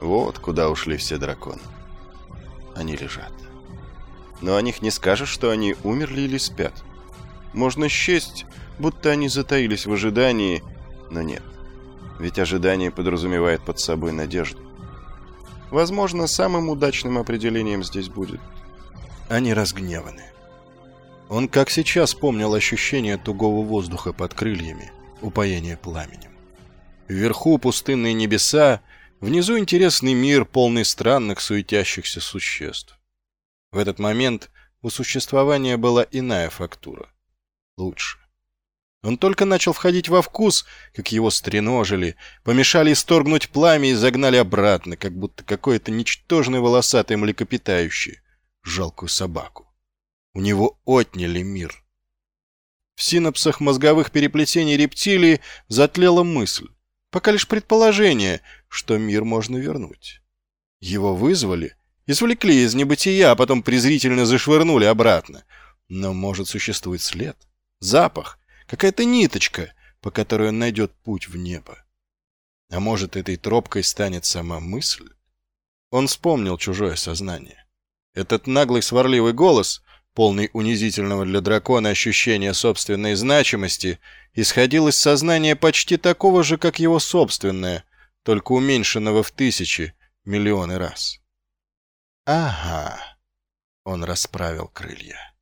Вот куда ушли все драконы. Они лежат. Но о них не скажешь, что они умерли или спят. Можно счесть, будто они затаились в ожидании, но нет. Ведь ожидание подразумевает под собой надежду. Возможно, самым удачным определением здесь будет. Они разгневаны. Он как сейчас помнил ощущение тугого воздуха под крыльями, упоение пламенем. Вверху пустынные небеса, внизу интересный мир, полный странных суетящихся существ. В этот момент у существования была иная фактура. Лучше. Он только начал входить во вкус, как его стреножили, помешали исторгнуть пламя и загнали обратно, как будто какое-то ничтожное волосатое млекопитающее, жалкую собаку. У него отняли мир. В синапсах мозговых переплетений рептилии затлела мысль, пока лишь предположение, что мир можно вернуть. Его вызвали, извлекли из небытия, а потом презрительно зашвырнули обратно. Но может существовать след, запах, какая-то ниточка, по которой он найдет путь в небо. А может, этой тропкой станет сама мысль? Он вспомнил чужое сознание. Этот наглый сварливый голос, полный унизительного для дракона ощущения собственной значимости, исходил из сознания почти такого же, как его собственное, только уменьшенного в тысячи, миллионы раз. «Ага», — он расправил крылья.